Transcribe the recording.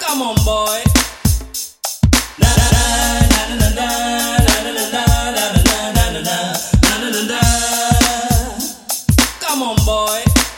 Come on, boy. Come on, boy.